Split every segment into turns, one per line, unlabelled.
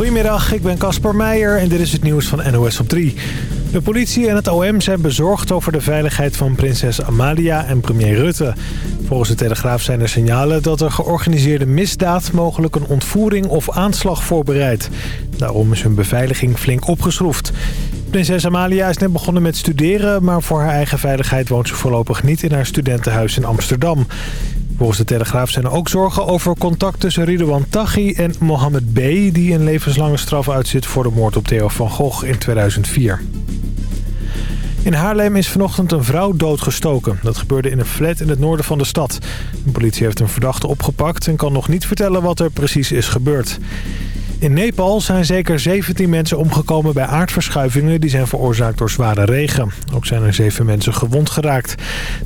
Goedemiddag, ik ben Casper Meijer en dit is het nieuws van NOS op 3. De politie en het OM zijn bezorgd over de veiligheid van prinses Amalia en premier Rutte. Volgens de Telegraaf zijn er signalen dat er georganiseerde misdaad... mogelijk een ontvoering of aanslag voorbereidt. Daarom is hun beveiliging flink opgeschroefd. Prinses Amalia is net begonnen met studeren... maar voor haar eigen veiligheid woont ze voorlopig niet in haar studentenhuis in Amsterdam. Volgens de Telegraaf zijn er ook zorgen over contact tussen Ridouan Taghi en Mohammed B... die een levenslange straf uitzit voor de moord op Theo van Gogh in 2004. In Haarlem is vanochtend een vrouw doodgestoken. Dat gebeurde in een flat in het noorden van de stad. De politie heeft een verdachte opgepakt en kan nog niet vertellen wat er precies is gebeurd. In Nepal zijn zeker 17 mensen omgekomen bij aardverschuivingen... die zijn veroorzaakt door zware regen. Ook zijn er zeven mensen gewond geraakt.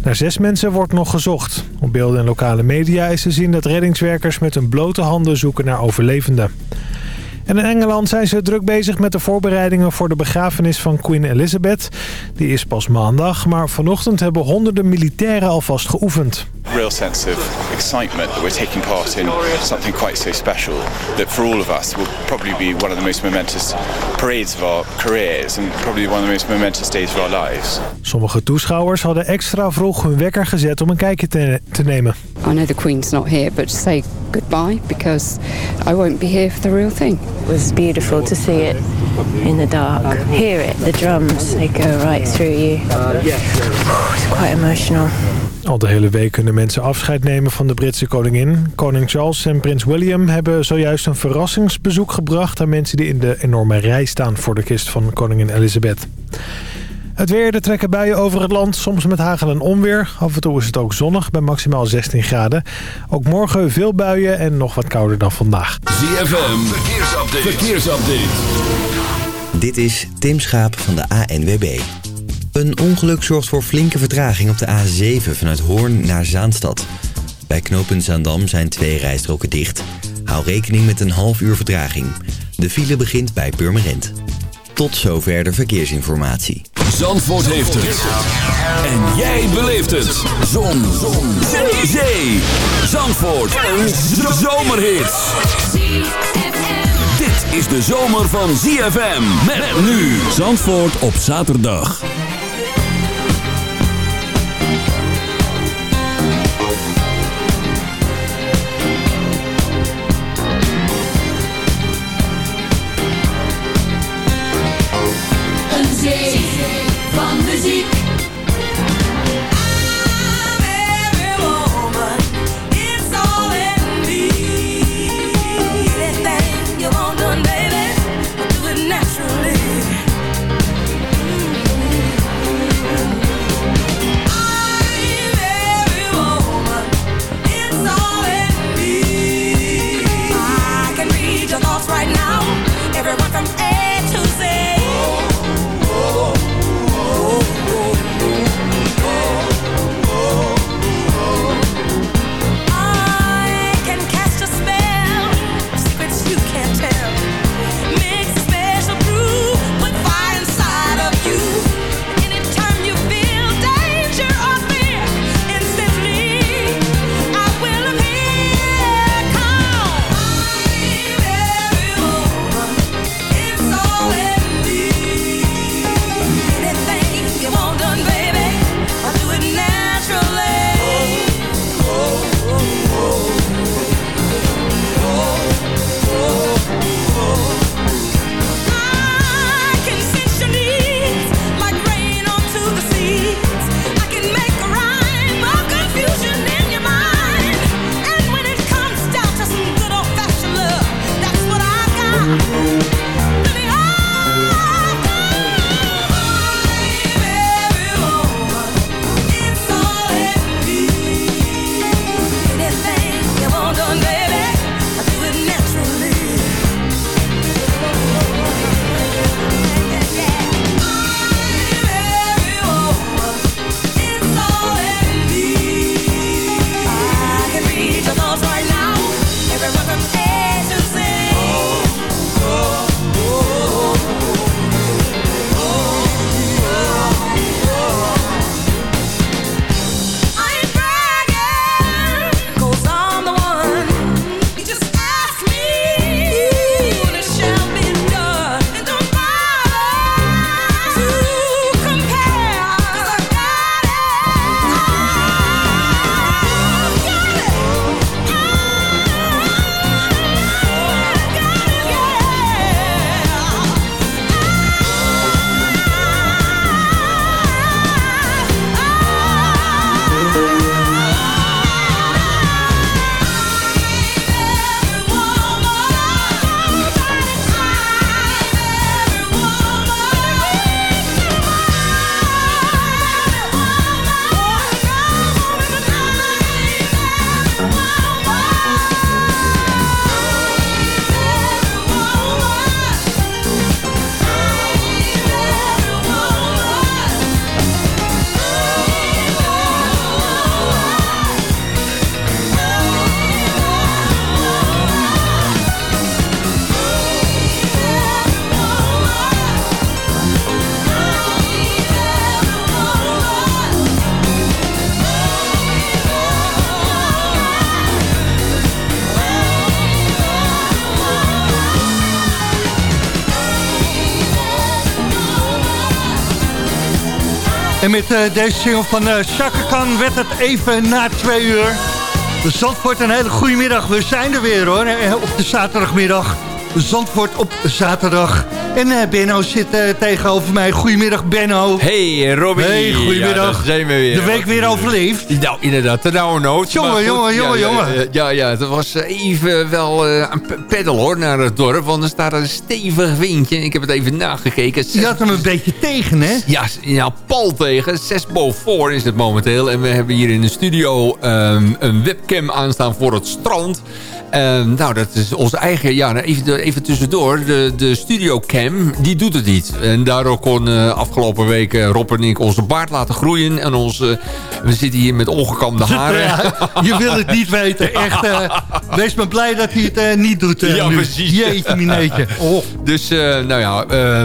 Naar zes mensen wordt nog gezocht. Op beelden en lokale media is te zien dat reddingswerkers met hun blote handen zoeken naar overlevenden. En in Engeland zijn ze druk bezig met de voorbereidingen voor de begrafenis van Queen Elizabeth. Die is pas maandag, maar vanochtend hebben honderden militairen alvast geoefend.
Real sense of excitement that we're taking part in something quite so special that for all of us will probably be one of the most momentous parades of our careers and probably one of the most momentous days of our lives.
Sommige toeschouwers hadden extra vroeg hun wekker gezet om een kijkje te, te nemen.
I know the Queen's not here, but to say goodbye because I won't be here for the real thing.
It was beautiful to see it in the dark. Hear it, the drums, they go right through you. It's quite emotional.
Al de hele week kunnen mensen afscheid nemen van de Britse koningin. Koning Charles en prins William hebben zojuist een verrassingsbezoek gebracht... aan mensen die in de enorme rij staan voor de kist van koningin Elizabeth. Het weer, er trekken buien over het land, soms met hagel en onweer. Af en toe is het ook zonnig, bij maximaal 16 graden. Ook morgen veel buien en nog wat kouder dan vandaag.
ZFM, verkeersupdate. verkeersupdate.
Dit is Tim Schaap van de ANWB. Een ongeluk zorgt voor flinke vertraging op de A7 vanuit Hoorn naar Zaanstad. Bij knooppunt Zaandam zijn twee rijstroken dicht. Hou rekening met een half uur vertraging. De file begint bij Purmerend. Tot zover de verkeersinformatie.
Zandvoort heeft het. En jij beleeft het. Zon. Zon. Zandvoort. Een zomerhit. Dit is de zomer van ZFM. Met nu. Zandvoort op zaterdag.
Met uh, deze single van uh, Chaka Khan werd het even na twee uur. Zandvoort, een hele goede middag. We zijn er weer hoor, op de zaterdagmiddag. Zandvoort op zaterdag. En uh, Benno zit uh, tegenover mij. Goedemiddag Benno.
Hey Robin.
Hey, goedemiddag.
Ja, zijn we weer.
De week weer overleefd.
Nou, inderdaad. De nauwe nood.
Jongen, jongen, jongen,
ja,
jongen.
Ja, ja, het was even wel uh, een peddel hoor naar het dorp. Want er staat een stevig windje. Ik heb het even nagekeken.
Je had hem een beetje tegen, hè?
Ja, ja pal tegen. 6 boven voor is het momenteel. En we hebben hier in de studio um, een webcam aanstaan voor het strand. Uh, nou, dat is onze eigen... Ja, nou, even, even tussendoor. De, de studiocam, die doet het niet. En daardoor kon uh, afgelopen week Rob en ik onze baard laten groeien. En onze, we zitten hier met ongekamde haren.
Ja, je wil het niet weten. Echt, uh, wees maar blij dat hij het niet doet.
ja,
nu.
precies.
Jeetje, mineetje. Oh.
Dus, nou ja,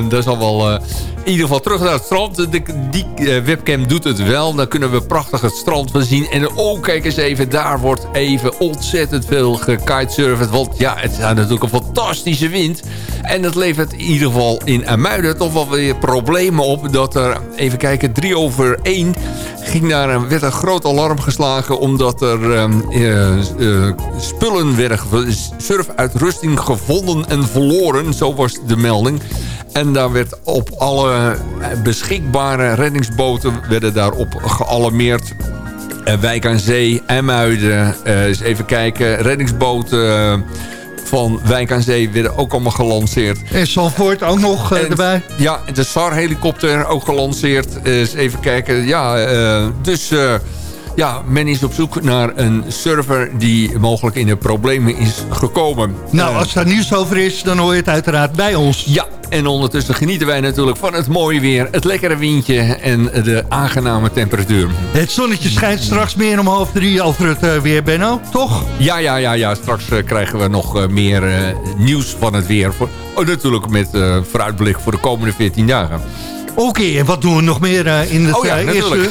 dat is al wel... in ieder geval terug naar het strand. De, die webcam doet het wel. Dan kunnen we prachtig het strand van zien. En oh, kijk eens even. Daar wordt even ontzettend veel gekitesurfd. Want ja, het is natuurlijk een fantastische wind. En dat levert in ieder geval in Amuiden toch wel weer problemen op. Dat er, even kijken, drie over één ging daar, werd een groot alarm geslagen. Omdat er uh, uh, spullen werden, surfuitrusting gevonden en verloren. Zo was de melding. En daar werd op alle beschikbare reddingsboten werden daarop gealarmeerd. Uh, Wijk aan Zee, Emuiden, uh, eens even kijken, reddingsboten uh, van Wijk aan Zee werden ook allemaal gelanceerd.
En Zandvoort ook nog en, erbij?
Ja, de SAR-helikopter ook gelanceerd. eens even kijken, ja, dus... ja, men is op zoek naar een server die mogelijk in de problemen is gekomen.
Nou, als daar nieuws over is, dan hoor je het uiteraard bij ons.
Ja, en ondertussen genieten wij natuurlijk van het mooie weer, het lekkere windje en de aangename temperatuur.
Het zonnetje schijnt straks meer om half drie over het uh, weer, Benno, toch?
Ja, ja, ja, ja. straks uh, krijgen we nog uh, meer nieuws van het weer. Voor, oh, natuurlijk met vooruitblik voor de komende 14 dagen.
Oké, okay, en wat doen we nog meer uh, in het
oh, ja,
uh, eerste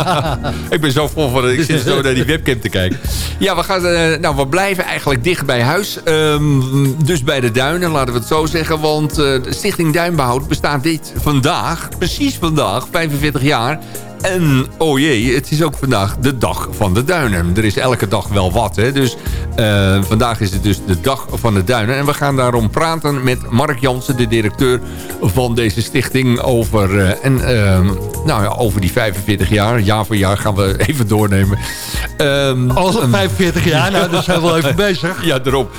Ik ben zo vol van, ik zit zo naar die webcam te kijken. Ja, we, gaan, uh, nou, we blijven eigenlijk dicht bij huis. Um, dus bij de duinen, laten we het zo zeggen. Want de Stichting Duinbehoud bestaat dit vandaag, precies vandaag, 45 jaar. En, oh jee, het is ook vandaag de dag van de duinen. Er is elke dag wel wat, hè. Dus uh, vandaag is het dus de dag van de duinen. En we gaan daarom praten met Mark Jansen, de directeur van deze stichting... over, uh, en, uh, nou ja, over die 45 jaar. Jaar voor jaar gaan we even doornemen.
Um, Al 45 jaar, nou, daar zijn we wel even bezig.
Ja, erop.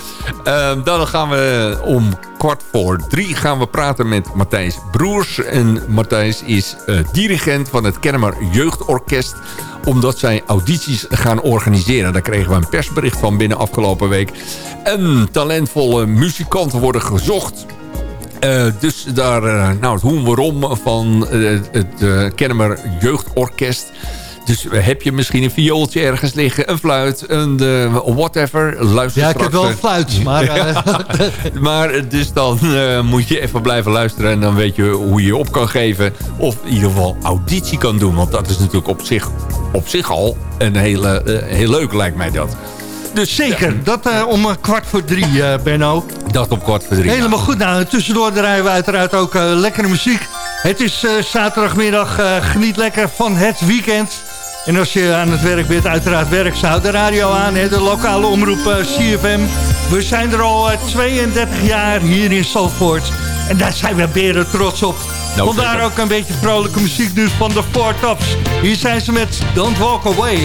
Um, dan gaan we om kwart voor drie gaan we praten met Matthijs Broers. En Matthijs is uh, dirigent van het Kennemer Jeugdorkest omdat zij audities gaan organiseren. Daar kregen we een persbericht van binnen afgelopen week. En talentvolle muzikanten worden gezocht... Uh, dus daar, uh, nou, het hoe waarom van het Kennemer Jeugdorkest... Dus heb je misschien een viooltje ergens liggen, een fluit, een uh, whatever. Luister
ja, ik heb wel een fluit, maar...
ja, maar dus dan uh, moet je even blijven luisteren... en dan weet je hoe je je op kan geven. Of in ieder geval auditie kan doen. Want dat is natuurlijk op zich, op zich al een hele, heel leuk, lijkt mij dat.
Dus zeker, ja. dat uh, om kwart voor drie, uh, Benno.
Dat om kwart voor drie.
Helemaal goed. Nou, tussendoor draaien we uiteraard ook lekkere muziek. Het is zaterdagmiddag, geniet lekker van het weekend. En als je aan het werk bent, uiteraard werkzaam. De radio aan, hè, de lokale omroep uh, CFM. We zijn er al uh, 32 jaar hier in Salford. En daar zijn we beren trots op. Nou, Vandaar ook een beetje vrolijke muziek dus van de Four Tops. Hier zijn ze met Don't Walk Away.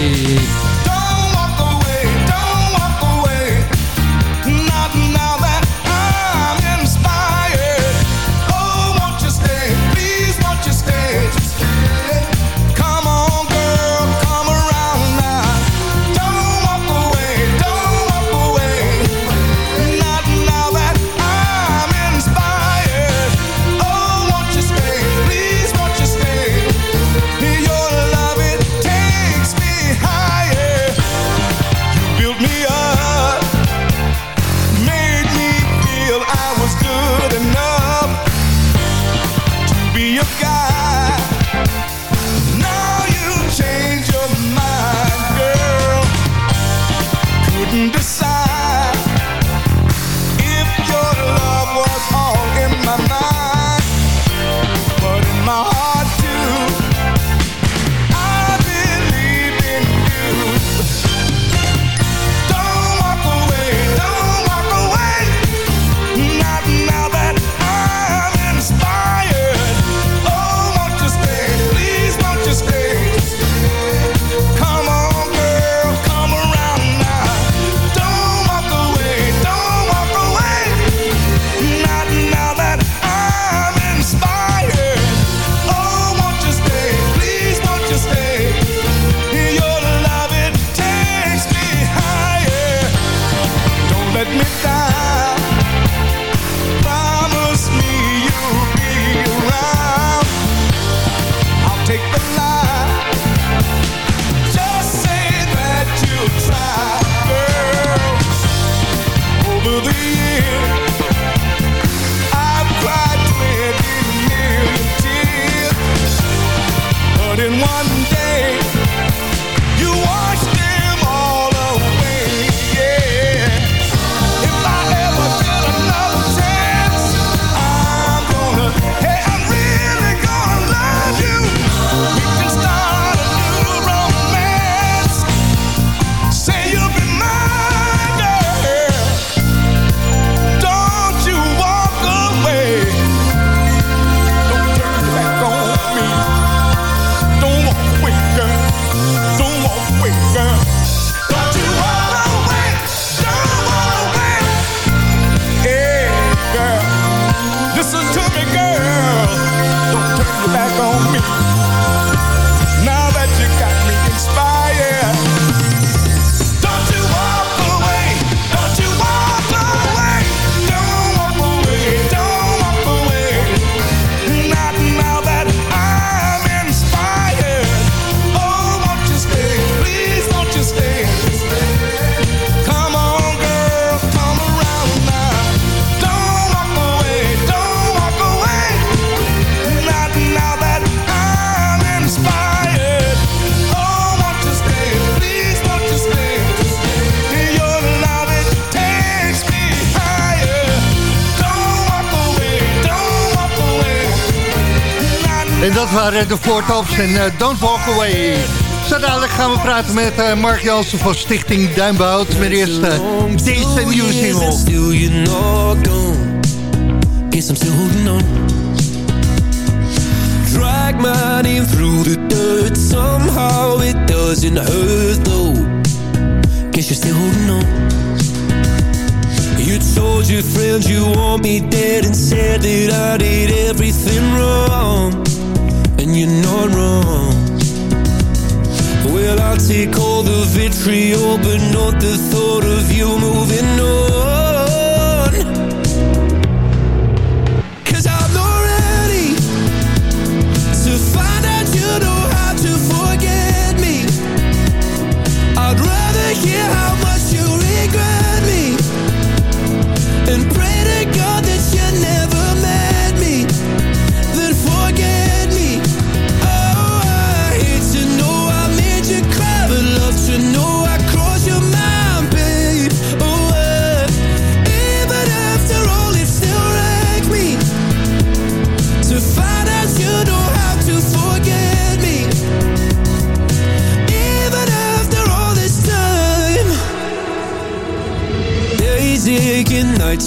Dat waren de Four Tops en uh, Don't Walk Away. Zo dadelijk gaan we praten met uh, Mark Jansen van Stichting Duinbout. Met eerst uh, deze nieuwe single.
Still. Guess I'm still holding on. Drag my name through the dirt. Somehow it doesn't hurt though. Guess you're still holding on. You told your friends you want me dead and said that I did everything wrong. And you're not wrong. Well, I'll take all the vitriol, but not the thought of you moving on.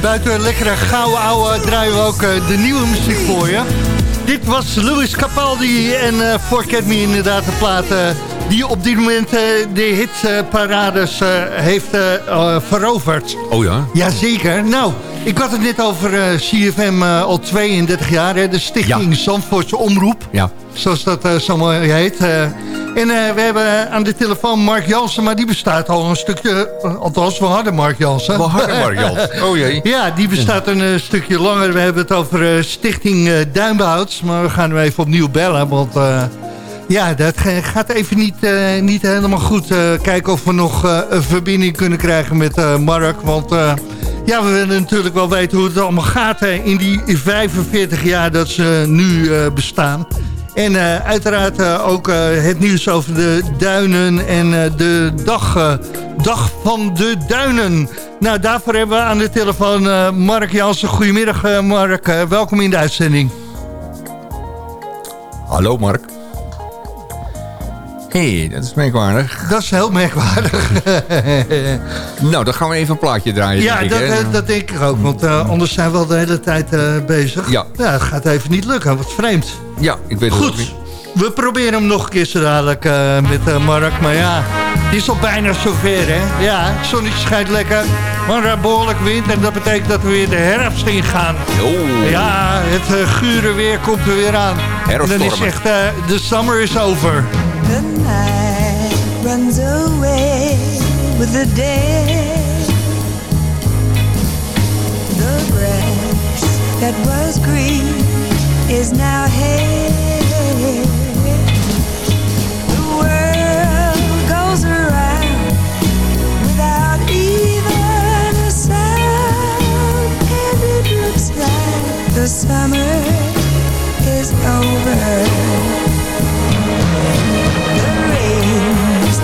En buiten lekkere gouden ouwe draaien we ook eh, de nieuwe muziek voor je. Dit was Louis Capaldi en eh, Forget Me inderdaad de plaat eh, die op dit moment de hitparades heeft veroverd.
Oh ja?
Jazeker. Nou, ik had het net over CFM al 32 jaar, hè, de Stichting Zandvoortse Omroep.
Ja.
Zoals dat eh, zo mooi heet. eh. en eh, we hebben aan de telefoon Mark Jansen, maar die bestaat al een stukje... althans, we hadden Mark Jansen.
We hadden Mark Jansen. Oh jee.
Ja, die bestaat een stukje langer. We hebben het over Stichting Duinbouts. Maar we gaan hem even opnieuw bellen, want... ja, dat gaat even niet, niet helemaal goed. Kijken of we nog een verbinding kunnen krijgen met Mark. Want ja, we willen natuurlijk wel weten hoe het allemaal gaat... hè, in die 45 jaar dat ze nu bestaan. En eh, uiteraard eh, ook eh, het nieuws over de duinen en de dag, dag van de duinen. Nou, daarvoor hebben we aan de telefoon Mark Jansen. Goedemiddag Mark, welkom in de uitzending.
Hallo Mark. Hey, dat is merkwaardig.
Dat is heel merkwaardig.
Nou, dan gaan we even een plaatje draaien.
ja,
denk
dat,
hè?
dat denk ik ook, want eh, anders zijn we al de hele tijd eh, bezig.
Ja.
het gaat even niet lukken, wat vreemd.
Ja, ik weet het
Goed,
niet.
we proberen hem nog een keer zo dadelijk eh, met Mark. Maar ja, het is al bijna zover, hè? Ja, het zonnetje schijnt lekker, maar er behoorlijk wind. En dat betekent dat we weer de herfst ingaan.
Oh.
Ja, het gure weer komt er weer aan. En dan is echt, de summer is over.
The night runs away with the day. The grass that was green is now hay. The world goes around without even a sound, and it looks like the summer is over.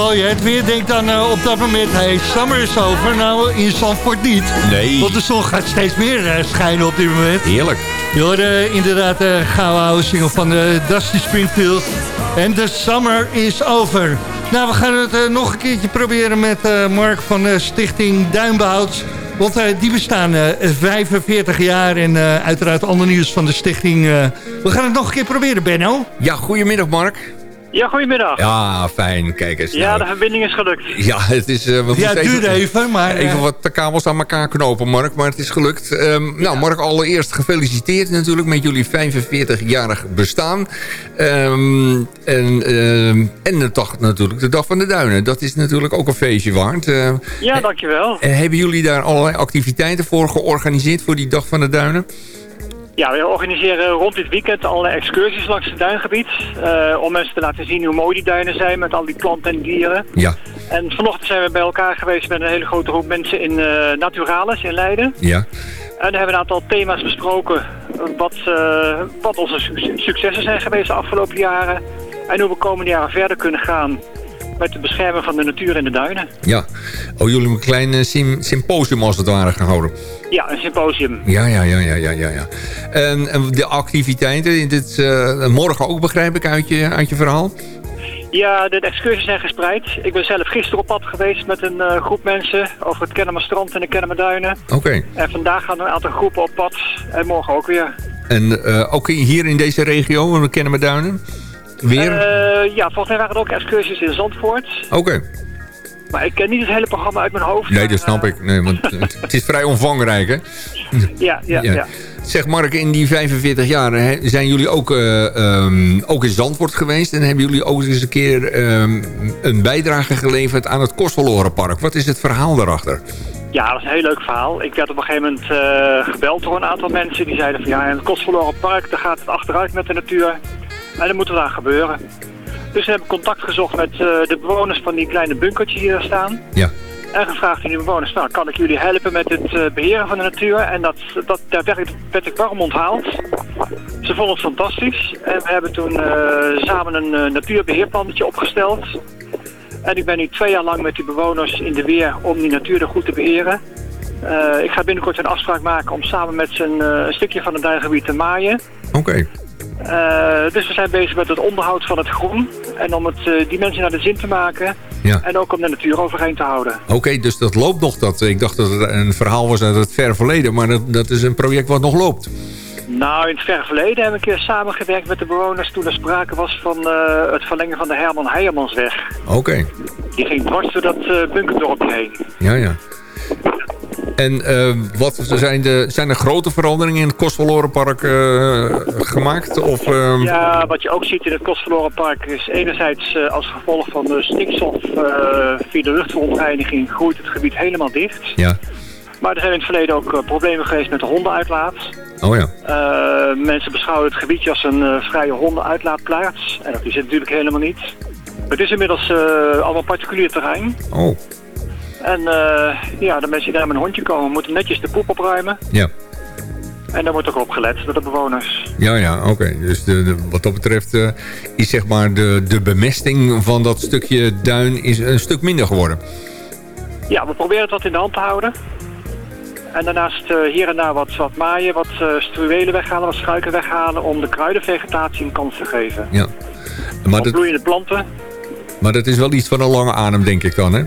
one.
Het mooie, het weer denkt dan eh, op dat moment... hey, summer is over. Nou, in Zandvoort niet.
Nee.
Want de zon gaat steeds meer eh, schijnen op dit moment.
Heerlijk.
Je hoorde eh, inderdaad de gouden oude single van Dusty Springfield. En de summer is over. Nou, we gaan het nog een keertje proberen met eh, Mark van eh, Stichting Duinbehoud. Want eh, die bestaan eh, 45 jaar en eh, uiteraard ander nieuws van de stichting. eh. we gaan het nog een keer proberen, Benno.
Ja, goedemiddag Mark.
Ja, goedemiddag.
Ja, fijn. Kijk eens.
Ja,
nou.
de verbinding is gelukt.
Ja, het is... eh, we
Ja, het duurde even, maar...
Even
eh,
wat de kabels aan elkaar knopen, Mark, maar het is gelukt. Ehm, Nou, Mark, allereerst gefeliciteerd natuurlijk met jullie 45-jarig bestaan. Ehm, en, ehm, en de dag natuurlijk, de Dag van de Duinen. Dat is natuurlijk ook een feestje waard. Eh,
Ja, dankjewel.
eh, hebben jullie daar allerlei activiteiten voor georganiseerd voor die Dag van de Duinen?
Ja, we organiseren rond dit weekend allerlei excursies langs het duingebied. eh, om mensen te laten zien hoe mooi die duinen zijn met al die planten en dieren.
Ja,
En vanochtend zijn we bij elkaar geweest met een hele grote groep mensen in eh, Naturalis in Leiden.
ja.
En daar hebben we een aantal thema's besproken. eh, Wat, wat onze su- successen zijn geweest de afgelopen jaren. En hoe we komende jaren verder kunnen gaan met het beschermen van de natuur en de duinen.
Ja. Oh, jullie hebben een klein eh, sym- symposium als het ware gehouden.
Ja, een symposium.
Ja, ja, ja, ja, ja, ja. ja. En, en de activiteiten, dit, eh, morgen ook begrijp ik uit je, uit je verhaal?
Ja, de excursies zijn gespreid. Ik ben zelf gisteren op pad geweest met een eh, groep mensen over het Kennemerstrand en de Kennemerduinen.
Oké.
En vandaag gaan een aantal groepen op pad en morgen ook weer.
En ook hier in deze regio, we kennen we duinen? Weer?
Eh, ja, volgens mij waren er ook excursies in Zandvoort.
Oké.
Maar ik ken niet het hele programma uit mijn hoofd.
Nee, dat snap ik. Nee, want het, is vrij omvangrijk, hè?
Ja, ja, ja.
Ja. Zeg Mark, in die 45 jaar hè, zijn jullie ook, eh, ehm, ook in Zandvoort geweest... en hebben jullie ook eens een keer ehm, een bijdrage geleverd aan het Kostverlorenpark. Wat is het verhaal daarachter?
Ja, dat is een heel leuk verhaal. Ik werd op een gegeven moment eh, gebeld door een aantal mensen die zeiden van ja, in het Kostverloren Park, daar gaat het achteruit met de natuur. En dat moet er daar gebeuren. Dus we hebben contact gezocht met eh, de bewoners van die kleine bunkertjes die daar staan.
Ja.
En gevraagd aan die bewoners, nou, kan ik jullie helpen met het eh, beheren van de natuur? En dat, dat, daar werd, werd ik warm onthaald. Ze vonden het fantastisch. En we hebben toen eh, samen een natuurbeheerplannetje opgesteld. En ik ben nu twee jaar lang met die bewoners in de weer om die natuur er goed te beheren. Ik ga binnenkort een afspraak maken om samen met ze een, een stukje van het duingebied te maaien.
Oké. Okay.
Uh, dus we zijn bezig met het onderhoud van het groen. En om het uh, dimensie naar de zin te maken.
Ja.
En ook om de natuur overheen te houden.
Oké, okay, dus dat loopt nog. Dat, ik dacht dat het een verhaal was uit het ver verleden. Maar dat, dat is een project wat nog loopt.
Nou, in het ver verleden heb ik samengewerkt met de bewoners... toen er sprake was van uh, het verlengen van de Herman Heijermansweg.
Oké. Okay.
Die ging dwars door dat bunkerdorpje heen.
Ja, ja. En uh, wat zijn, de, zijn er grote veranderingen in het Kostverlorenpark uh, gemaakt? Of, uh...
Ja, wat je ook ziet in het Kostverlorenpark is enerzijds als gevolg van de stikstof via de luchtverontreiniging groeit het gebied helemaal dicht.
Ja.
Maar er zijn in het verleden ook problemen geweest met de hondenuitlaat.
Oh ja.
mensen beschouwen het gebiedje als een vrije hondenuitlaatplaats. En dat is het natuurlijk helemaal niet. Het is inmiddels allemaal particulier terrein.
Oh.
En uh, ja, de mensen die daar met een hondje komen, moeten netjes de poep opruimen.
Ja.
En daar wordt ook op gelet door de bewoners.
Ja, ja, oké. Okay. Dus de, de, wat dat betreft uh, is zeg maar de, de bemesting van dat stukje duin is een stuk minder geworden.
Ja, we proberen dat in de hand te houden. En daarnaast uh, hier en daar wat, wat maaien, wat uh, struwelen weghalen, wat struiken weghalen... om de kruidenvegetatie een kans te geven.
Ja. Maar dat,
bloeiende planten.
Maar dat is wel iets van een lange adem, denk ik dan, hè?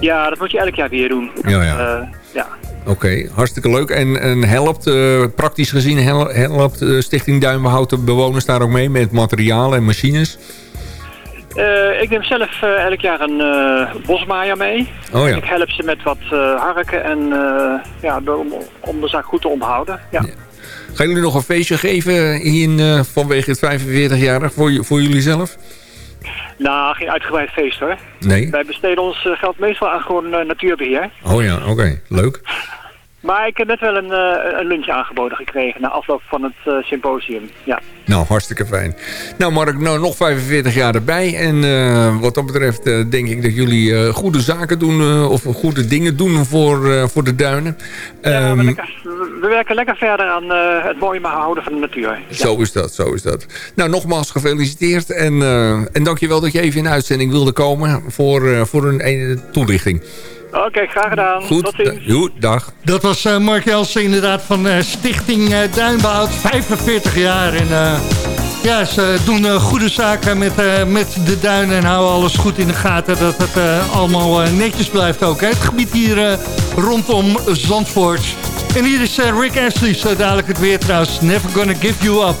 Ja, dat moet je elk jaar weer doen.
Ja, ja.
Uh, ja.
Oké, okay, hartstikke leuk. En, en helpt, uh, praktisch gezien, helpt uh, Stichting Duinbehoud de bewoners daar ook mee met materialen en machines?
Ik neem zelf elk jaar een bosmaaier mee.
Oh, ja.
Ik help ze met wat harken en ja, om, om de zaak goed te onderhouden. Ja. ja.
Gaan jullie nog een feestje geven in, vanwege het 45-jarig voor, voor jullie zelf?
Nou, geen uitgebreid feest hoor.
Nee?
Wij besteden ons uh, geld meestal aan gewoon uh, natuurbeheer.
Oh ja, oké. Okay. Leuk.
Maar ik heb net wel een, uh, een lunch aangeboden gekregen na afloop van het symposium. Ja.
Nou, hartstikke fijn. Nou Mark, nou, nog 45 jaar erbij. En wat dat betreft denk ik dat jullie goede zaken doen... of goede dingen doen voor, voor de duinen.
Ja, um, we, lekker, we, werken lekker verder aan het mooie houden van de natuur. Ja.
Zo is dat, zo is dat. Nou, nogmaals gefeliciteerd. En, en dankjewel dat je even in de uitzending wilde komen voor, voor een, een toelichting.
Oké, okay, graag gedaan.
Goed,
Tot ziens.
Goed, dag.
Dat was uh, Mark Jelsen inderdaad van uh, Stichting uh, Duinbehoud, 45 jaar. En ja, ze doen goede zaken met, met de duinen en houden alles goed in de gaten. Dat het allemaal netjes blijft ook. Hè? Het gebied hier rondom Zandvoort. En hier is Rick Astley, zo dadelijk het weer trouwens. Never gonna give you up.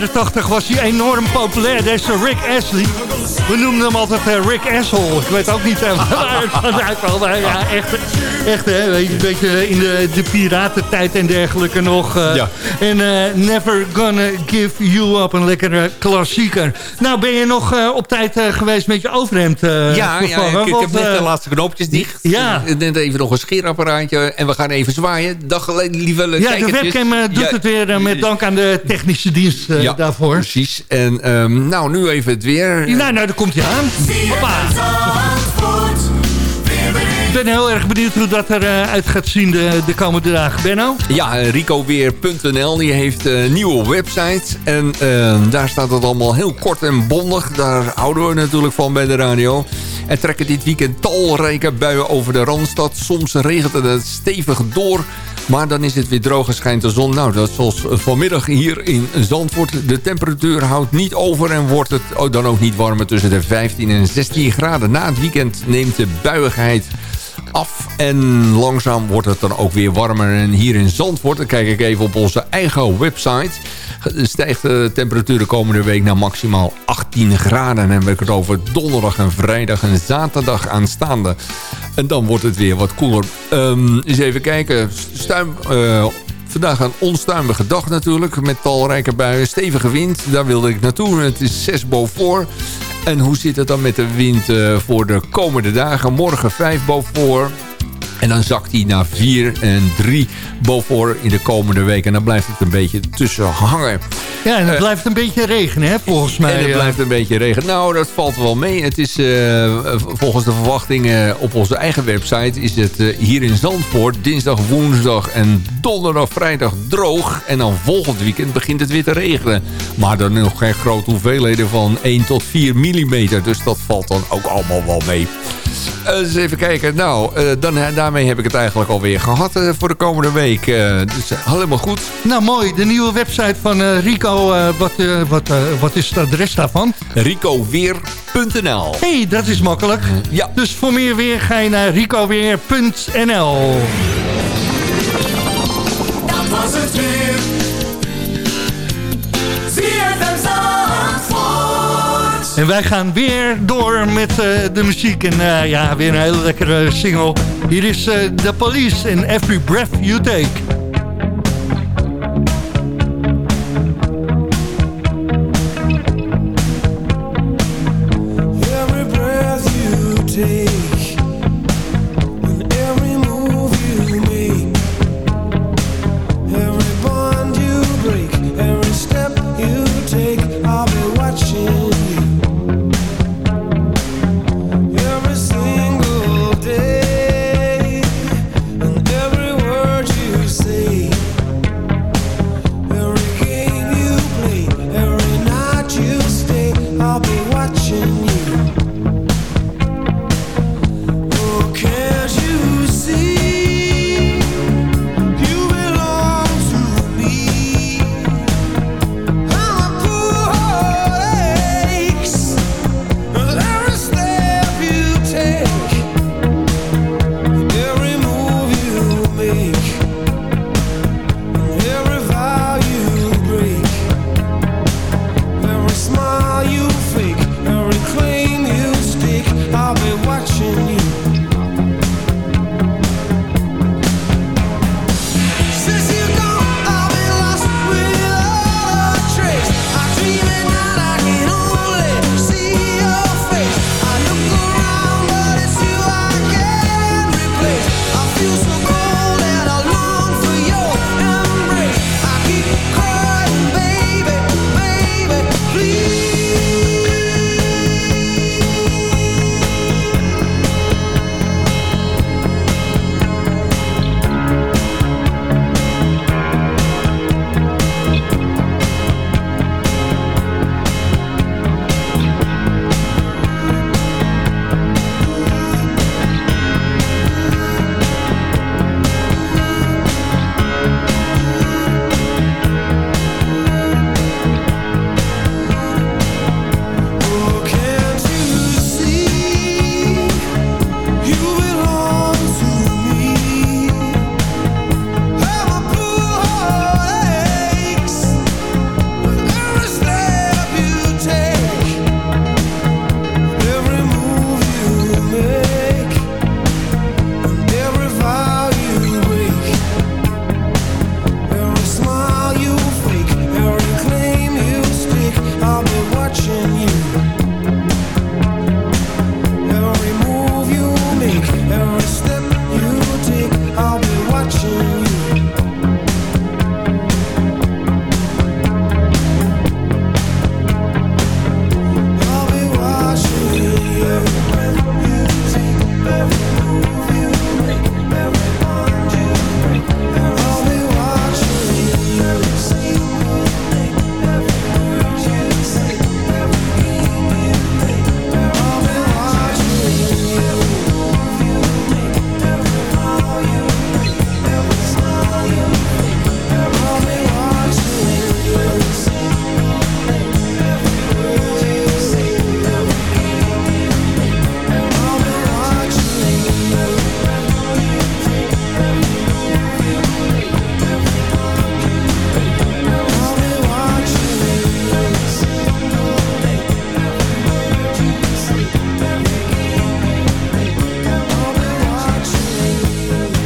Jaren 80 was hij enorm populair. Deze Rick Astley. We noemden hem altijd eh, Rick Asshole. Ik weet ook niet eh, waar het vandaan kwam. Maar ja, echt, echt hè, een beetje in de, de en dergelijke nog. eh. En eh, Never Gonna Give You Up, een lekkere klassieker. Nou, ben je nog eh, op tijd eh, geweest met je overhemd eh,
ja, ja ik, heb net de laatste knoopjes dicht.
ja.
Net even nog een scheerapparaatje en we gaan even zwaaien. Dag lieve
Ja, de webcam doet
Ja,
het weer met dank aan de technische dienst
Ja,
daarvoor.
precies. En ehm, nou, nu even het weer.
Nou, nou, daar komt hij aan. Hoppa. Ben heel erg benieuwd hoe dat eruit gaat zien de, de komende dagen. Benno?
Ja, eh, ricoweer.nl die heeft een nieuwe website. En eh, daar staat het allemaal heel kort en bondig. Daar houden we natuurlijk van bij de radio. Er trekken dit weekend talrijke buien over de Randstad. Soms regent het stevig door. Maar dan is het weer droog en schijnt de zon. Nou, dat is zoals vanmiddag hier in Zandvoort. De temperatuur houdt niet over en wordt het oh, dan ook niet warmer tussen de 15 en 16 graden. Na het weekend neemt de buiigheid af. En langzaam wordt het dan ook weer warmer. En hier in Zandvoort, dan kijk ik even op onze eigen website... stijgt de temperatuur de komende week naar maximaal 18 graden. En dan heb ik het over donderdag en vrijdag en zaterdag aanstaande. En dan wordt het weer wat koeler. Ehm eens even kijken. Stuim, eh, Vandaag een onstuimige dag natuurlijk, met talrijke buien, stevige wind. Daar wilde ik naartoe. Het is 6 boven. En hoe zit het dan met de wind eh, voor de komende dagen? Morgen 5 boven. En dan zakt hij naar 4 en 3 boven in de komende week. En dan blijft het een beetje tussen hangen.
Ja, en het
Eh,
blijft een beetje regenen, hè, volgens mij.
En het
eh.
blijft een beetje regen. Nou, dat valt wel mee. Het is eh, volgens de verwachtingen op onze eigen website... is het hier in Zandvoort dinsdag, woensdag en donderdag, vrijdag droog. En dan volgend weekend begint het weer te regenen. Maar dan nog geen grote hoeveelheden van 1 tot 4 millimeter. Dus dat valt dan ook allemaal wel mee. Eens even kijken. Nou, dan, daarmee heb ik het eigenlijk alweer gehad eh, voor de komende week. Eh, dus eh, helemaal goed.
Nou, mooi. De nieuwe website van eh, Rico. eh, wat, eh, wat, eh, wat is het adres daarvan?
ricoweer.nl
hey, dat is makkelijk.
Ja.
Dus voor meer weer ga je naar ricoweer.nl.
Dat was het weer.
En wij gaan weer door met eh, de muziek. En eh, ja, weer een hele lekkere single. Hier is eh The Police in Every Breath You Take.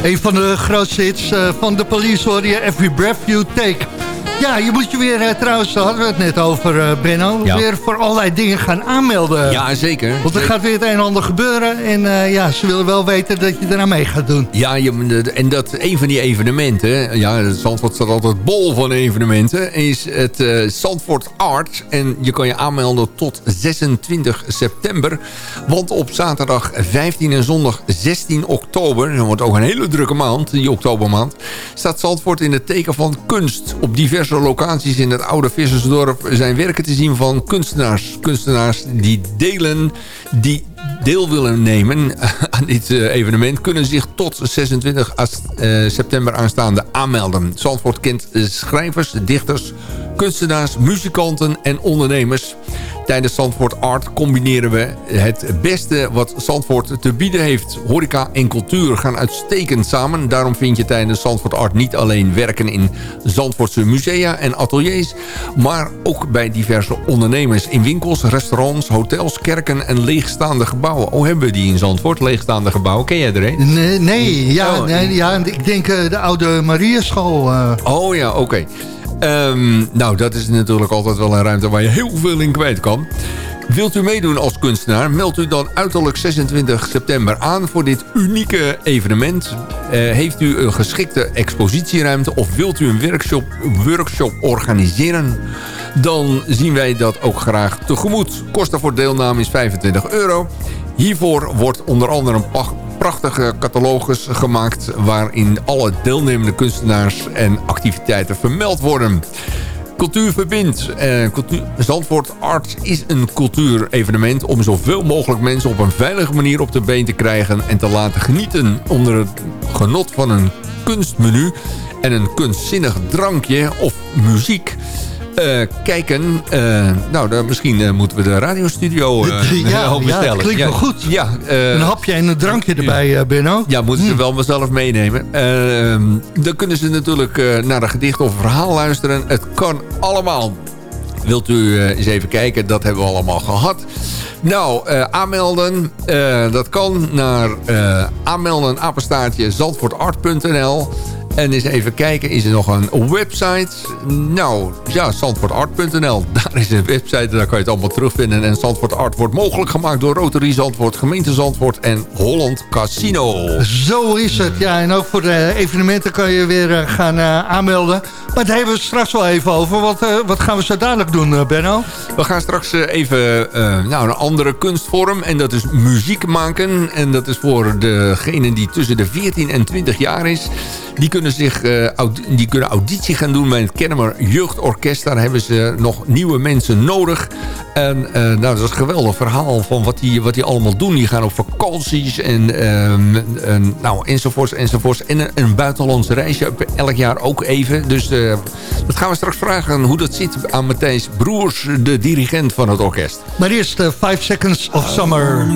Een van de grootste hits eh, van de police hoor je Every Breath You Take. Ja, je moet je weer, eh, trouwens, daar hadden we het net over, eh, Benno...
Ja.
weer voor allerlei dingen gaan aanmelden.
Ja, zeker.
Want er gaat weer het een en ander gebeuren. En eh, ja, ze willen wel weten dat je eraan mee gaat doen.
Ja, je, en dat een van die evenementen... Ja, Zandvoort staat altijd bol van evenementen... is het eh, Zandvoort Art. En je kan je aanmelden tot 26 september. Want op zaterdag 15 en zondag 16 oktober... dat wordt ook een hele drukke maand, die oktobermaand... staat Zandvoort in het teken van kunst. Op diverse locaties in het oude Vissersdorp... zijn werken te zien van kunstenaars. Kunstenaars die delen... die deel willen nemen aan dit eh, evenement... kunnen zich tot 26 as- eh, september aanstaande aanmelden. Zandvoort kent eh, schrijvers, dichters, kunstenaars, muzikanten en ondernemers. Tijdens Zandvoort Art combineren we het beste wat Zandvoort te bieden heeft. Horeca en cultuur gaan uitstekend samen. Daarom vind je tijdens Zandvoort Art niet alleen werken in Zandvoortse musea en ateliers... maar ook bij diverse ondernemers in winkels, restaurants, hotels, kerken en leegstaande gebouwen. Oh, hebben we die in Zandvoort, leegstaande gebouwen? Ken jij er een?
Nee, nee, ja,
Oh.
nee, ja ik denk eh, de oude Mariaschool. eh
Oh ja, oké. Ehm, nou, dat is natuurlijk altijd wel een ruimte waar je heel veel in kwijt kan. Wilt u meedoen als kunstenaar? Meld u dan uiterlijk 26 september aan voor dit unieke evenement. Eh, heeft u een geschikte expositieruimte of wilt u een workshop, workshop organiseren? Dan zien wij dat ook graag tegemoet. Kosten voor deelname is 25 euro. Hiervoor wordt onder andere een prachtige catalogus gemaakt... waarin alle deelnemende kunstenaars en activiteiten vermeld worden. Cultuur verbindt. Eh, cultuur, Zandvoort Arts is een cultuurevenement... om zoveel mogelijk mensen op een veilige manier op de been te krijgen... en te laten genieten onder het genot van een kunstmenu... en een kunstzinnig drankje of muziek... Eh, kijken. eh, nou, dan, misschien eh, moeten we de radiostudio
Ja, ja,
bestellen.
het klinkt wel goed.
Ja,
een hapje en een drankje erbij, Benno.
ja, moeten ze wel mezelf meenemen. Ehm, dan kunnen ze natuurlijk naar een gedicht of een verhaal luisteren. Het kan allemaal. Wilt u eens even kijken, dat hebben we allemaal gehad. Nou, aanmelden, dat kan naar eh, aanmelden apenstaartje zandvoortart.nl. En eens even kijken, is er nog een website? Nou, ja, zandvoortart.nl. Daar is een website, daar kan je het allemaal terugvinden. En Zandvoort Art wordt mogelijk gemaakt door Rotary Zandvoort, Gemeente Zandvoort en Holland Casino.
Zo is het. Ja, en ook voor de evenementen kan je weer eh, gaan eh, aanmelden. Maar daar hebben we straks wel even over. Wat, eh, wat gaan we zo dadelijk doen, eh, Benno?
We gaan straks even nou, een andere kunstvorm. En dat is muziek maken. En dat is voor degene die tussen de 14 en 20 jaar is. Die kunnen, zich, eh, aud- die kunnen auditie gaan doen bij het Kennemer Jeugdorkest. Daar hebben ze nog nieuwe mensen nodig. En eh, nou, dat is een geweldig verhaal van wat die, wat die allemaal doen. Die gaan op vakanties en, ehm, en nou, enzovoorts enzovoorts. En een, een buitenlandse reisje elk jaar ook even. Dus eh, dat gaan we straks vragen hoe dat zit aan Matthijs Broers, de dirigent van het orkest.
Maar eerst eh, 5 Seconds of Summer.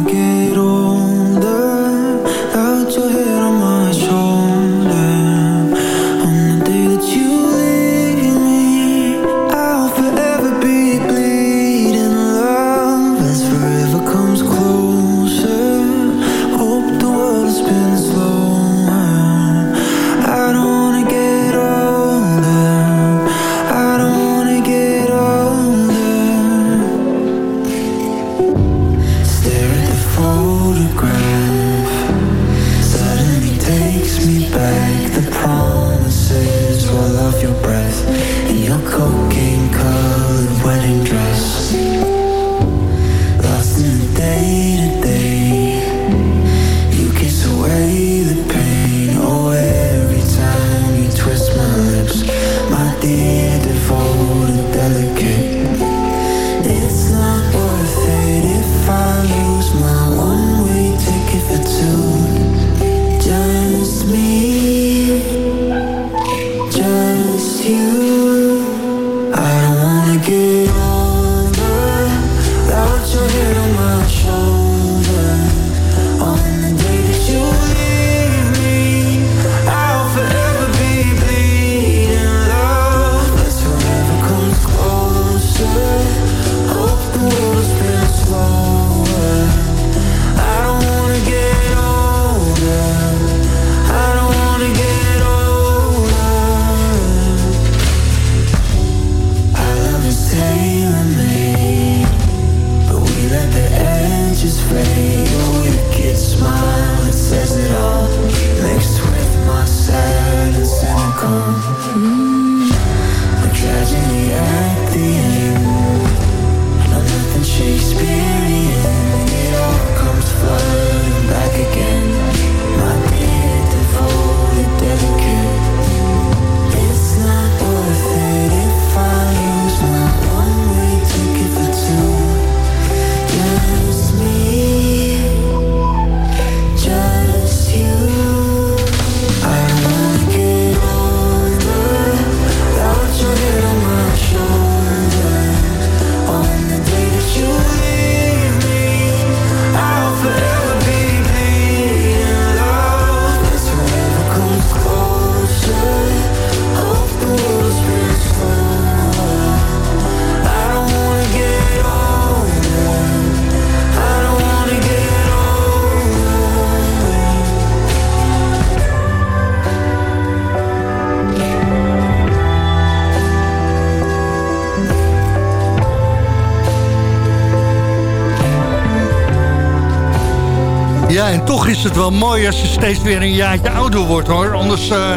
Het wel mooi als je steeds weer een jaartje ouder wordt, hoor. Anders eh,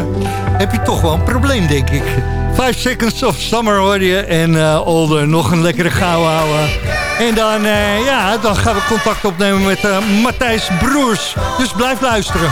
heb je toch wel een probleem, denk ik. 5 Seconds of Summer hoor je. En eh Older, nog een lekkere gauw houden. En dan, eh, ja, dan gaan we contact opnemen met Matthijs Broers. Dus blijf luisteren.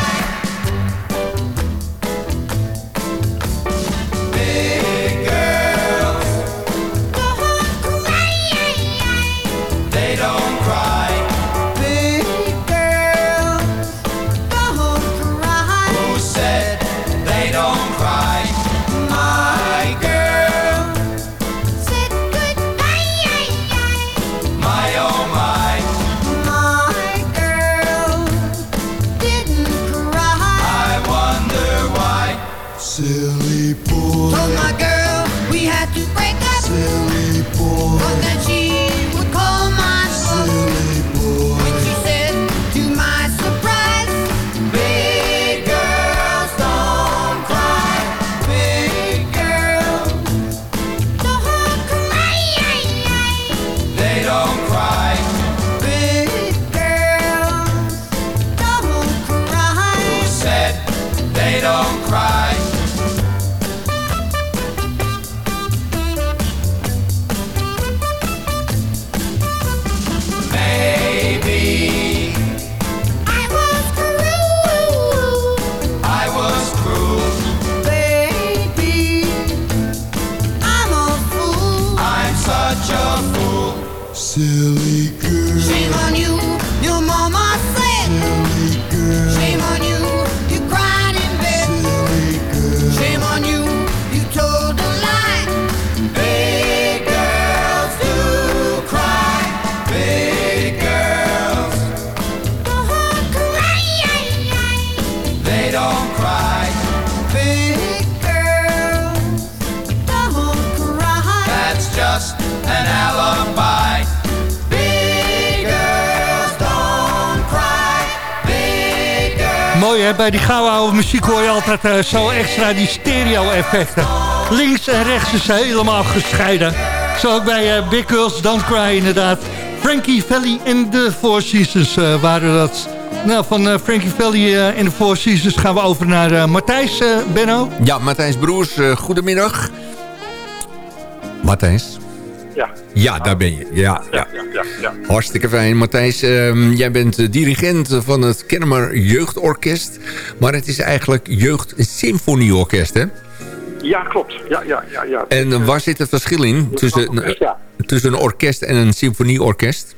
Altijd eh, zo extra die stereo-effecten. Links en rechts is helemaal gescheiden. Zo ook bij eh, Big Girls Don't Cry inderdaad. Frankie Valley en de Four Seasons eh, waren dat. Nou, van eh, Frankie Valley eh, en de Four Seasons gaan we over naar eh, Matthijs, eh, Benno.
Ja, Matthijs Broers, eh, goedemiddag. Matthijs?
Ja.
Ja, daar ben je. Ja, ja.
Ja, ja, ja.
Hartstikke fijn. Matthijs, ehm, jij bent dirigent van het Kennemer Jeugdorkest. Maar het is eigenlijk Jeugd Symfonieorkest, hè?
Ja, klopt. Ja, ja, ja, ja.
En waar zit het verschil in tussen, tussen een orkest en een symfonieorkest?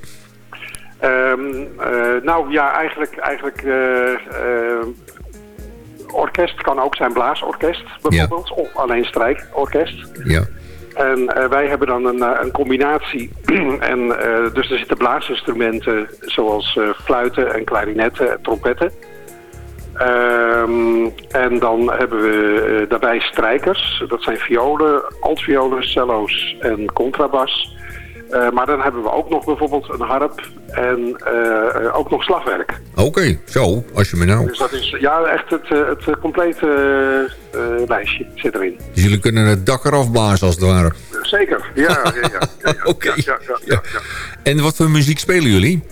Ehm, eh, nou ja, eigenlijk, eigenlijk eh, eh, orkest kan ook zijn blaasorkest bijvoorbeeld. Of alleen strijkorkest.
Ja.
En eh, wij hebben dan een, eh, een combinatie. en, eh, dus er zitten blaasinstrumenten zoals fluiten en klarinetten en trompetten. Ehm, en dan hebben we daarbij strijkers. Dat zijn violen, altviolen, cello's en contrabas. Eh, maar dan hebben we ook nog bijvoorbeeld een harp en eh, eh, ook nog slagwerk.
Oké, zo, als je me nou...
Dus dat is ja, echt het, het complete eh, lijstje zit erin.
Dus jullie kunnen het dak eraf blazen als het ware.
Zeker, ja. ja, ja, ja,
Oké.
ja, ja, ja, ja.
En wat voor muziek spelen jullie?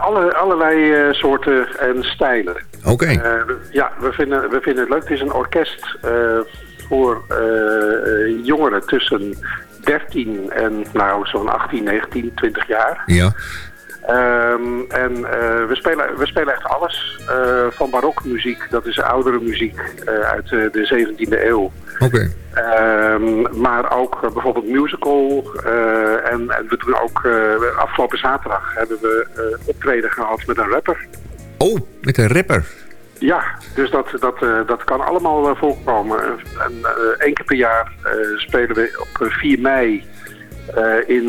Alle, allerlei soorten en stijlen.
Oké.
Ja, we vinden, we vinden het leuk. Het is een orkest voor jongeren tussen 13 en nou zo'n 18, 19, 20 jaar.
Ja.
Ehm, en eh, we, spelen, we spelen echt alles. eh, van barokmuziek, dat is oudere muziek eh, uit de 17e eeuw.
Oké.
Ehm, maar ook bijvoorbeeld musical. en, en we doen ook, afgelopen zaterdag hebben we optreden gehad met een rapper.
Oh, met een rapper.
Ja, dus dat, dat, eh, dat kan allemaal eh, voorkomen. En eh, één keer per jaar spelen we op eh, 4 mei in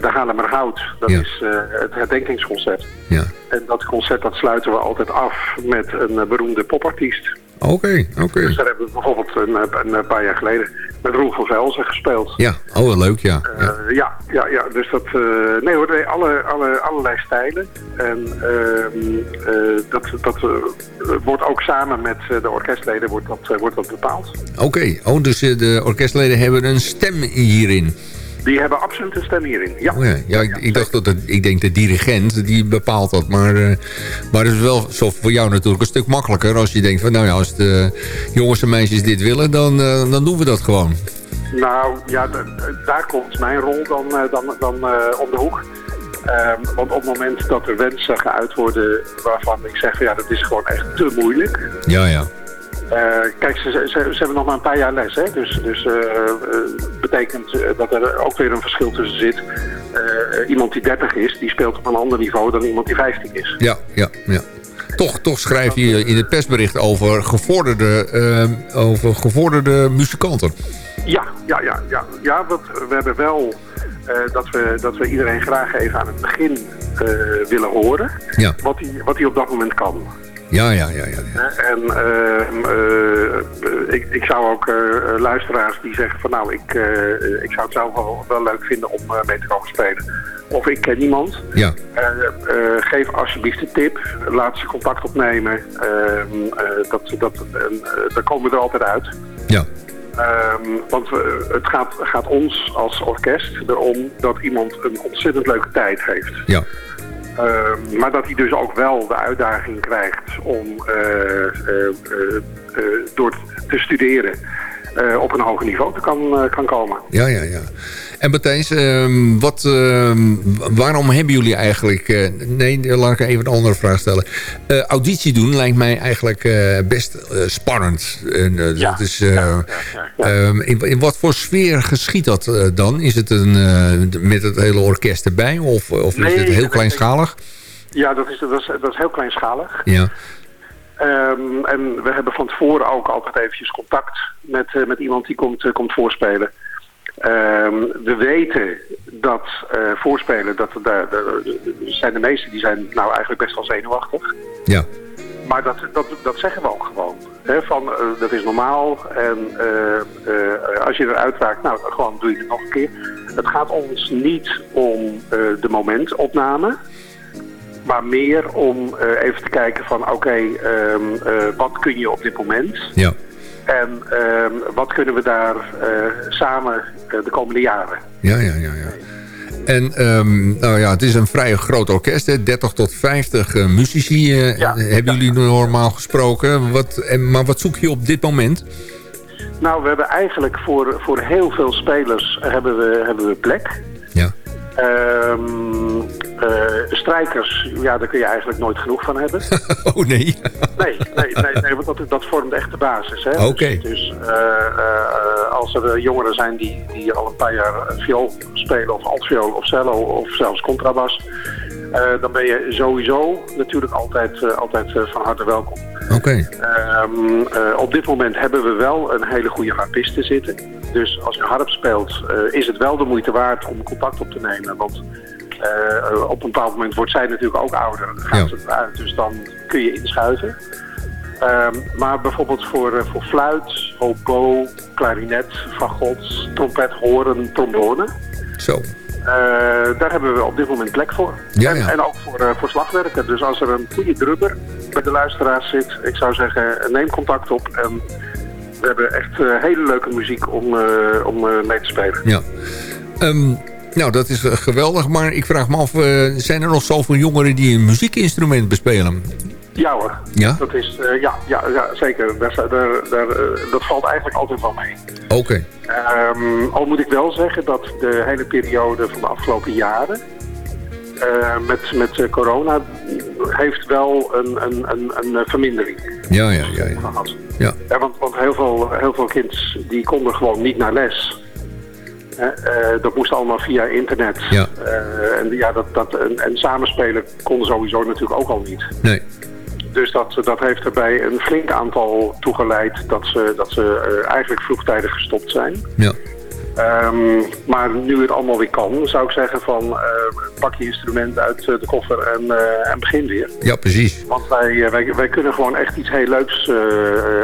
de Haarlemmerhout. Dat is het herdenkingsconcert.
Ja.
En dat concert dat sluiten we altijd af met een beroemde popartiest.
Oké, oké.
Dus daar hebben we bijvoorbeeld een, een, paar jaar geleden met Roel van Velzen gespeeld.
Ja, oh, wel leuk, ja. ja.
Eh, ja, ja, ja, dus dat... eh, nee hoor, nee, alle, alle, allerlei stijlen. En ehm, eh, dat, dat wordt ook samen met de orkestleden wordt dat, wordt dat bepaald.
Oké, oh, dus de orkestleden hebben een stem hierin.
Die hebben absoluut een stem hierin. Ja.
Oh ja, ja ik, ik dacht dat het, ik denk de dirigent die bepaalt dat, maar, eh, maar het is wel zo voor jou natuurlijk een stuk makkelijker als je denkt van nou ja, als de jongens en meisjes dit willen, dan, eh, dan doen we dat gewoon.
Nou, ja, daar komt mijn rol dan, eh, dan, dan om de hoek. Ehm, want op het moment dat er wensen geuit worden waarvan ik zeg van ja, dat is gewoon echt te moeilijk.
Ja, ja.
Eh, kijk, ze, ze, ze hebben nog maar een paar jaar les, hè? dus, dus eh, eh, betekent dat er ook weer een verschil tussen zit. Iemand die 30 is, die speelt op een ander niveau dan iemand die 15 is.
Ja, ja, ja. Toch, toch schrijf je in het persbericht over gevorderde, over gevorderde muzikanten.
Ja, ja, ja, ja. ja want we hebben wel dat, we, dat we iedereen graag even aan het begin willen horen
Ja.
wat hij wat hij op dat moment kan.
Ja, ja, ja, ja.
Hè, En ehm, eh, ik, ik zou ook eh, luisteraars die zeggen van nou, ik, eh, ik zou het zelf wel, wel leuk vinden om eh, mee te komen spelen. Of ik ken niemand.
Ja.
Eh, eh, geef alsjeblieft een tip. Laat ze contact opnemen. Ehm, eh, dat, dat, eh, daar komen we er altijd uit.
Ja.
Ehm, want we- het gaat, gaat ons als orkest erom dat iemand een ontzettend leuke tijd heeft.
Ja.
Ehm, maar dat hij dus ook wel de uitdaging krijgt om eh, eh, eh, door te studeren op een hoger niveau te kan, eh, kan komen.
Ja, ja, ja. En Matthijs, ehm, wat, ehm, waarom hebben jullie eigenlijk... eh, nee, laat ik even een andere vraag stellen. Eh, auditie doen lijkt mij eigenlijk eh, best eh, spannend. En, eh, dat is, eh, ehm, in, in wat voor sfeer geschiet dat eh, dan? Is het een, eh, met het hele orkest erbij? Of, of
Nee,
is het heel kleinschalig?
Ja, dat is, dat is, dat is heel kleinschalig.
Ja.
Ehm, en we hebben van tevoren ook altijd eventjes contact met, eh, met iemand die komt, eh, komt voorspelen. Ehm, we weten dat eh, voorspelen, dat er daar- zijn de meesten die zijn nou eigenlijk best wel zenuwachtig.
Ja.
Maar dat, dat, dat zeggen we ook gewoon. Hè, van, dat is normaal en als je eruit raakt, nou gewoon doe je het nog een keer. Het gaat ons niet om de momentopname. Maar meer om eh, even te kijken van oké, ehm, eh, wat kun je op dit moment?
Ja.
En ehm, wat kunnen we daar eh, samen de komende jaren?
Ja, ja, ja, ja. En ehm, nou ja, het is een vrij groot orkest, hè? 30 tot 50 eh, muzici hebben jullie normaal gesproken. Wat, en, maar wat zoek je op dit moment?
Nou, we hebben eigenlijk voor, voor heel veel spelers hebben we, hebben we plek. Ehm, eh, strijkers, ja, daar kun je eigenlijk nooit genoeg van hebben.
oh nee.
Nee, nee, nee, nee want dat, dat vormt echt de basis. hè.
Oké.
Dus, dus eh, eh, als er jongeren zijn die, die al een paar jaar viool spelen, of altviool, of cello, of zelfs contrabas, eh, dan ben je sowieso natuurlijk altijd, eh, altijd eh, van harte welkom.
Oké.
Ehm, eh, op dit moment hebben we wel een hele goede harpiste zitten. Dus als je harp speelt, is het wel de moeite waard om contact op te nemen. Want op een bepaald moment wordt zij natuurlijk ook ouder. Dan gaat ze eruit, dus dan kun je inschuiven. Ehm, maar bijvoorbeeld voor, voor fluit, hobo, klarinet, fagot, trompet, horen, trombone.
Zo.
Eh, daar hebben we op dit moment plek voor.
Ja,
en,
ja.
en ook voor, eh, voor slagwerken. Dus als er een goede drummer bij de luisteraars zit, ik zou zeggen, neem contact op. En we hebben echt eh, hele leuke muziek om, om mee te spelen.
Ja. Ehm, Nou, dat is geweldig. Maar ik vraag me af, zijn er nog zoveel jongeren die een muziekinstrument bespelen?
Ja hoor,
Ja?
dat, is, eh, ja, ja, ja, zeker. Daar, daar, daar, eh, dat valt eigenlijk altijd wel mee.
Oké.
Ehm, al moet ik wel zeggen dat de hele periode van de afgelopen jaren... eh, met, met corona heeft wel een, een, een, een vermindering
Ja, ja, ja. ja. Ja.
Ja, want, want heel veel, heel veel kids die konden gewoon niet naar les. Dat moest allemaal via internet.
Ja.
En, ja, dat, dat, en, en samenspelen konden sowieso natuurlijk ook al niet.
Nee.
Dus dat, dat heeft er bij een flink aantal toegeleid dat ze, dat ze eh, eigenlijk vroegtijdig gestopt zijn.
Ja.
Ehm, maar nu het allemaal weer kan, zou ik zeggen van eh, pak je instrument uit eh, de koffer en, eh, en begin weer.
Ja, precies.
Want wij, eh, wij, wij kunnen gewoon echt iets heel leuks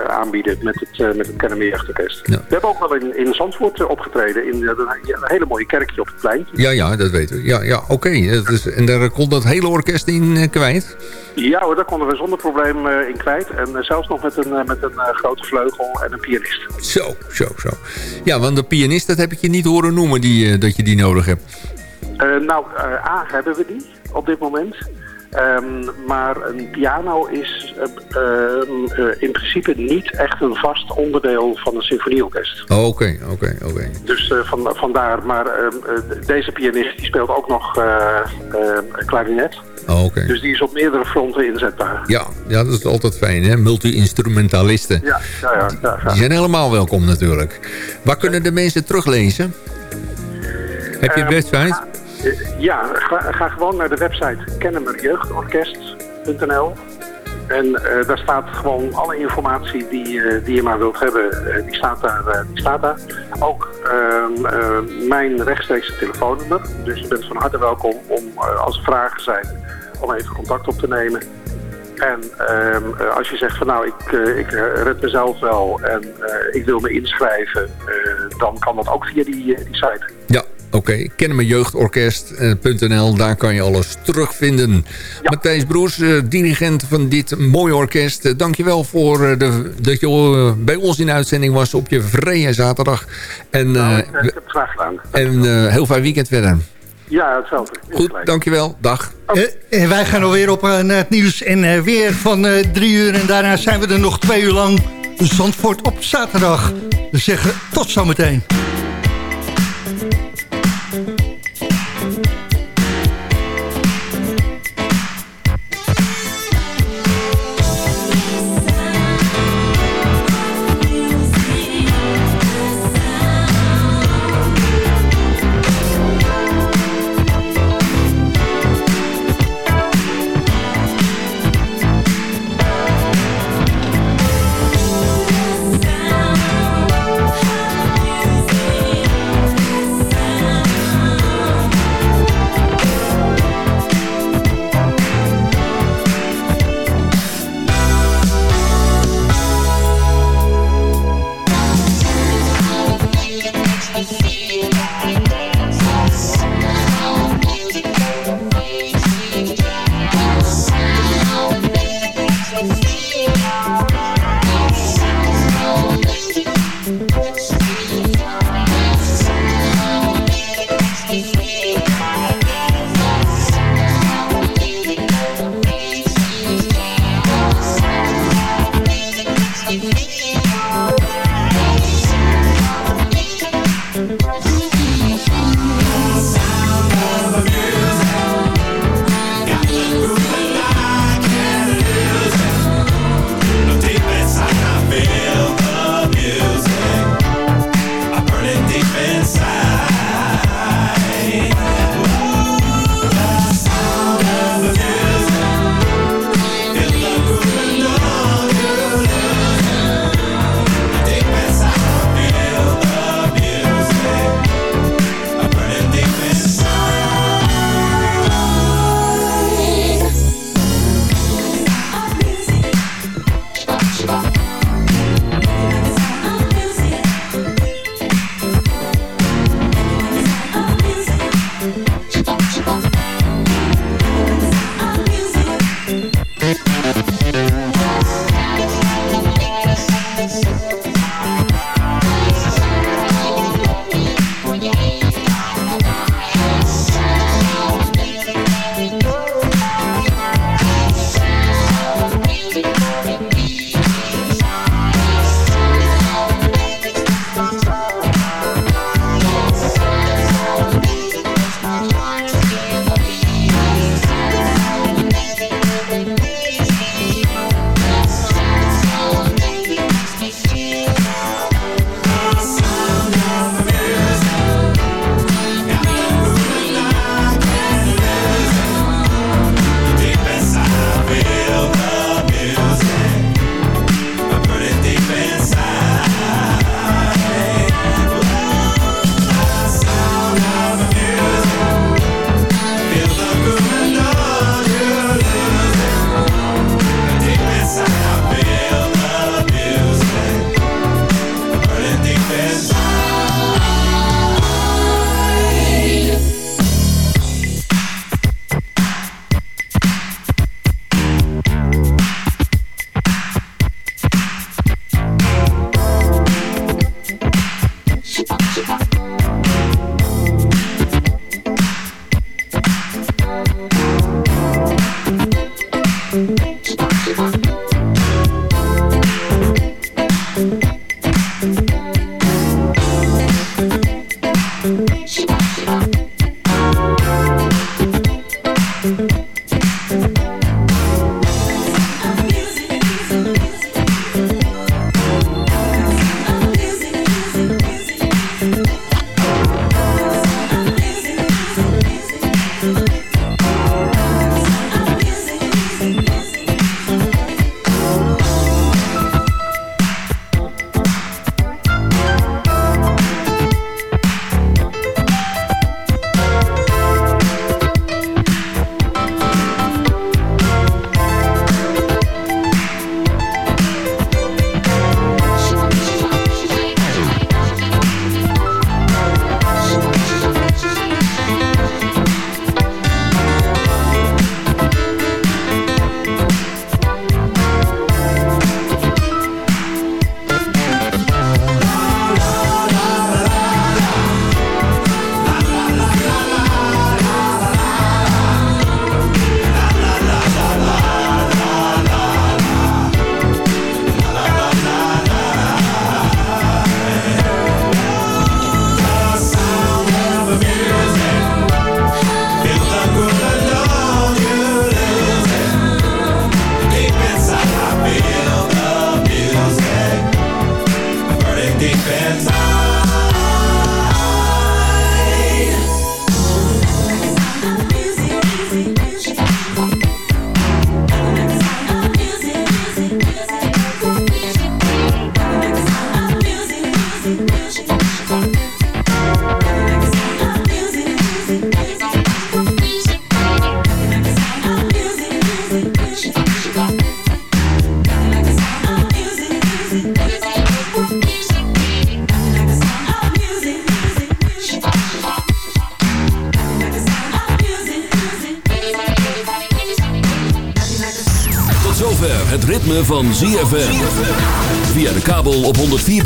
aanbieden met het, met het. We hebben ook wel in, in Zandvoort opgetreden, in een, hele mooie kerkje op het pleintje.
Ja, ja, dat weten we. Ja, ja oké. En daar komt dat hele orkest in kwijt?
Ja hoor, daar konden we zonder probleem in kwijt. En zelfs nog met een, met een grote vleugel en een pianist.
Zo, zo, zo. Ja, want de pianist, dat heb ik je niet horen noemen, die, eh, dat je die nodig hebt.
Eh, nou, eh, A, hebben we die op dit moment. Ehm, maar een piano is eh, ehm, eh, in principe niet echt een vast onderdeel van een symfonieorkest.
Oh, Oké, oké, oké.
Dus van, vandaar, maar ehm, eh, deze pianist die speelt ook nog klarinet.
Oh.
Dus die is op meerdere fronten inzetbaar.
Ja, ja, dat is altijd fijn, hè? Multi-instrumentalisten.
Ja, ja, ja. ja, ja.
Die zijn helemaal welkom natuurlijk. Waar kunnen de mensen teruglezen? Heb je een
Ehm,
website?
Eh, Ja, ga, ga gewoon naar de website kennemerjeugdorkest.nl en eh, daar staat gewoon alle informatie die, eh, die je maar wilt hebben, eh, die, staat daar, die staat daar. Ook ehm, eh, mijn rechtstreekse telefoonnummer, dus je bent van harte welkom om als er vragen zijn om even contact op te nemen. En ehm, eh, als je zegt van nou, ik, ik red mezelf wel en ik wil me inschrijven, dan kan dat ook via die, die site.
Ja, oké. Kennemerjeugdorkest.nl, daar kan je alles terugvinden. Matthijs Broers, eh, dirigent van dit mooie orkest. eh, dankjewel voor eh, de, dat je eh, bij ons in uitzending was op je vrije zaterdag. En, eh,
Nou, ik, ik heb het graag gedaan.
en eh, heel fijn weekend verder.
Ja, hetzelfde.
Goed, dankjewel. Dag.
Eh, en wij gaan alweer op eh, naar het nieuws en eh, weer van eh, drie uur. En daarna zijn we er nog twee uur lang. Zandvoort op zaterdag. We zeggen tot zometeen.
Sound